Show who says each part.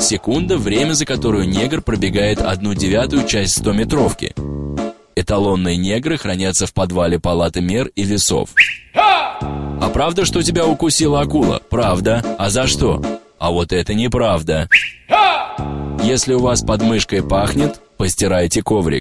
Speaker 1: Секунда – время, за которую негр пробегает одну девятую часть 100-метровки. Эталонные негры хранятся в подвале палаты мер и весов. А правда, что тебя укусила акула? Правда. А за что? А вот это неправда. Если у вас под мышкой пахнет, постирайте коврик.